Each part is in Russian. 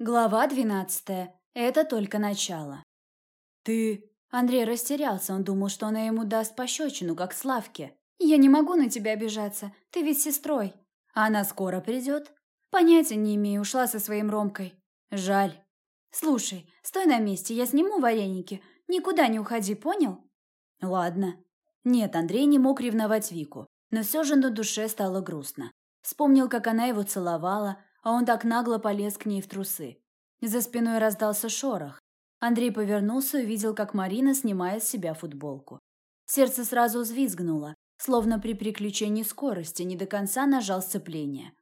Глава двенадцатая. Это только начало. «Ты...» Андрей растерялся, он думал, что она ему даст пощечину, как Славке. «Я не могу на тебя обижаться, ты ведь сестрой. А она скоро придет?» «Понятия не имею, ушла со своим Ромкой. Жаль. Слушай, стой на месте, я сниму вареники. Никуда не уходи, понял?» «Ладно». Нет, Андрей не мог ревновать Вику, но все же на душе стало грустно. Вспомнил, как она его целовала, а он так нагло полез к ней в трусы. За спиной раздался шорох. Андрей повернулся и увидел, как Марина снимает с себя футболку. Сердце сразу взвизгнуло, словно при переключении скорости не до конца нажал сцепление.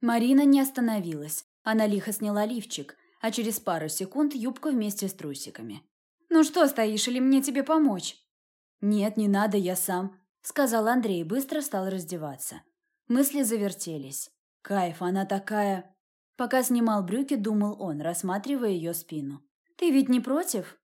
Марина не остановилась. Она лихо сняла лифчик, а через пару секунд юбку вместе с трусиками. «Ну что стоишь, или мне тебе помочь?» «Нет, не надо, я сам», — сказал Андрей и быстро стал раздеваться. Мысли завертелись. Кайф, она такая... Пока снимал брюки, думал он, рассматривая ее спину. «Ты ведь не против?»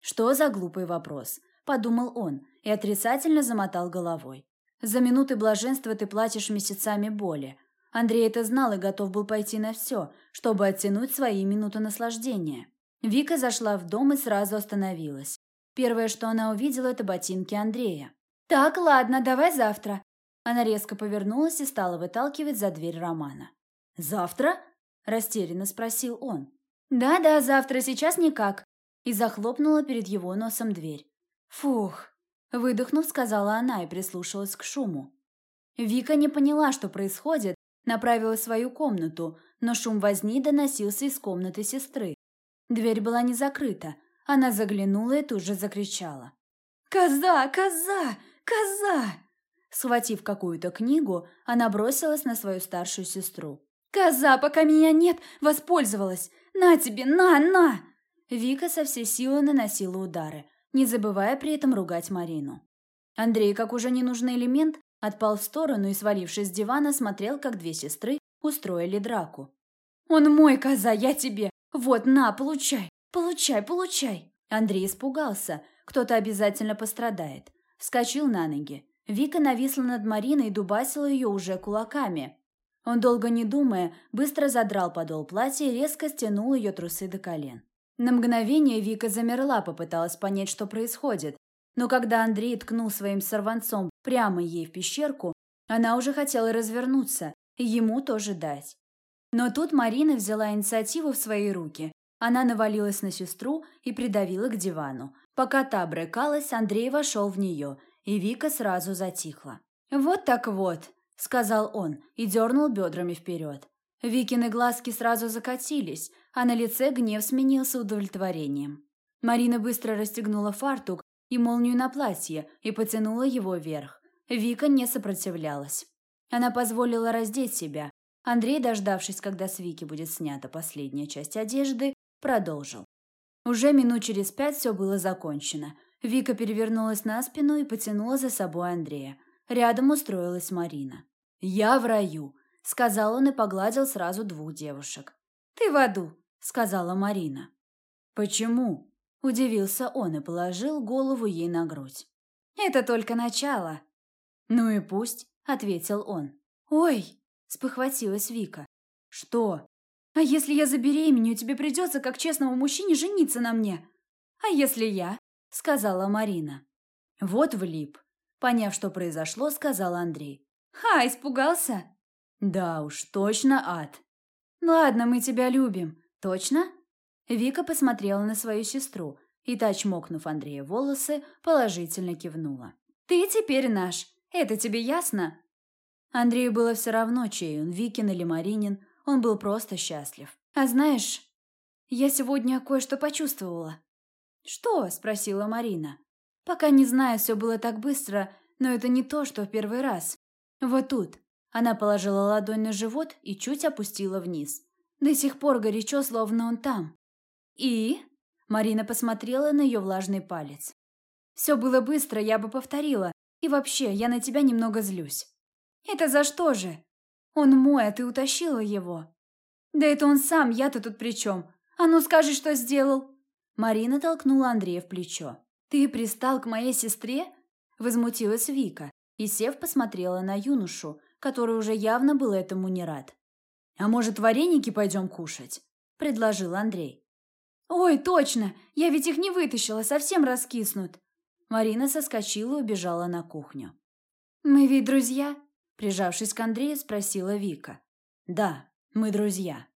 «Что за глупый вопрос?» – подумал он и отрицательно замотал головой. «За минуты блаженства ты платишь месяцами боли. Андрей это знал и готов был пойти на все, чтобы оттянуть свои минуты наслаждения». Вика зашла в дом и сразу остановилась. Первое, что она увидела, это ботинки Андрея. «Так, ладно, давай завтра. Она резко повернулась и стала выталкивать за дверь Романа. «Завтра?» – растерянно спросил он. «Да-да, завтра, сейчас никак». И захлопнула перед его носом дверь. «Фух!» – выдохнув, сказала она и прислушалась к шуму. Вика не поняла, что происходит, направила в свою комнату, но шум возни доносился из комнаты сестры. Дверь была не закрыта. Она заглянула и тут же закричала. «Коза! Коза! Коза!» Схватив какую-то книгу, она бросилась на свою старшую сестру. «Коза, пока меня нет, воспользовалась! На тебе, на, на!» Вика со всей силы наносила удары, не забывая при этом ругать Марину. Андрей, как уже ненужный элемент, отпал в сторону и, свалившись с дивана, смотрел, как две сестры устроили драку. «Он мой, коза, я тебе! Вот, на, получай! Получай, получай!» Андрей испугался, кто-то обязательно пострадает. Вскочил на ноги. Вика нависла над Мариной и дубасила ее уже кулаками. Он, долго не думая, быстро задрал подол платья и резко стянул ее трусы до колен. На мгновение Вика замерла, попыталась понять, что происходит. Но когда Андрей ткнул своим сорванцом прямо ей в пещерку, она уже хотела развернуться и ему тоже дать. Но тут Марина взяла инициативу в свои руки. Она навалилась на сестру и придавила к дивану. Пока та брыкалась, Андрей вошел в нее – и Вика сразу затихла. «Вот так вот», — сказал он и дернул бедрами вперед. Викины глазки сразу закатились, а на лице гнев сменился удовлетворением. Марина быстро расстегнула фартук и молнию на платье и потянула его вверх. Вика не сопротивлялась. Она позволила раздеть себя. Андрей, дождавшись, когда с Вики будет снята последняя часть одежды, продолжил. Уже минут через пять все было закончено – Вика перевернулась на спину и потянула за собой Андрея. Рядом устроилась Марина. «Я в раю», — сказал он и погладил сразу двух девушек. «Ты в аду», — сказала Марина. «Почему?» — удивился он и положил голову ей на грудь. «Это только начало». «Ну и пусть», — ответил он. «Ой!» — спохватилась Вика. «Что?» «А если я забеременею, тебе придется, как честному мужчине, жениться на мне?» «А если я?» — сказала Марина. «Вот влип», — поняв, что произошло, сказал Андрей. «Ха, испугался?» «Да уж, точно ад». «Ладно, мы тебя любим. Точно?» Вика посмотрела на свою сестру и, та, чмокнув Андрея волосы, положительно кивнула. «Ты теперь наш. Это тебе ясно?» Андрею было все равно, чей он, Викин или Маринин, он был просто счастлив. «А знаешь, я сегодня кое-что почувствовала». «Что?» – спросила Марина. «Пока не знаю, все было так быстро, но это не то, что в первый раз. Вот тут». Она положила ладонь на живот и чуть опустила вниз. До сих пор горячо, словно он там. «И?» Марина посмотрела на ее влажный палец. «Все было быстро, я бы повторила. И вообще, я на тебя немного злюсь». «Это за что же?» «Он мой, а ты утащила его». «Да это он сам, я-то тут при чем? А ну скажи, что сделал!» Марина толкнула Андрея в плечо. «Ты пристал к моей сестре?» Возмутилась Вика и, сев, посмотрела на юношу, который уже явно был этому не рад. «А может, вареники пойдем кушать?» – предложил Андрей. «Ой, точно! Я ведь их не вытащила, совсем раскиснут!» Марина соскочила и убежала на кухню. «Мы ведь друзья?» – прижавшись к Андрею, спросила Вика. «Да, мы друзья»,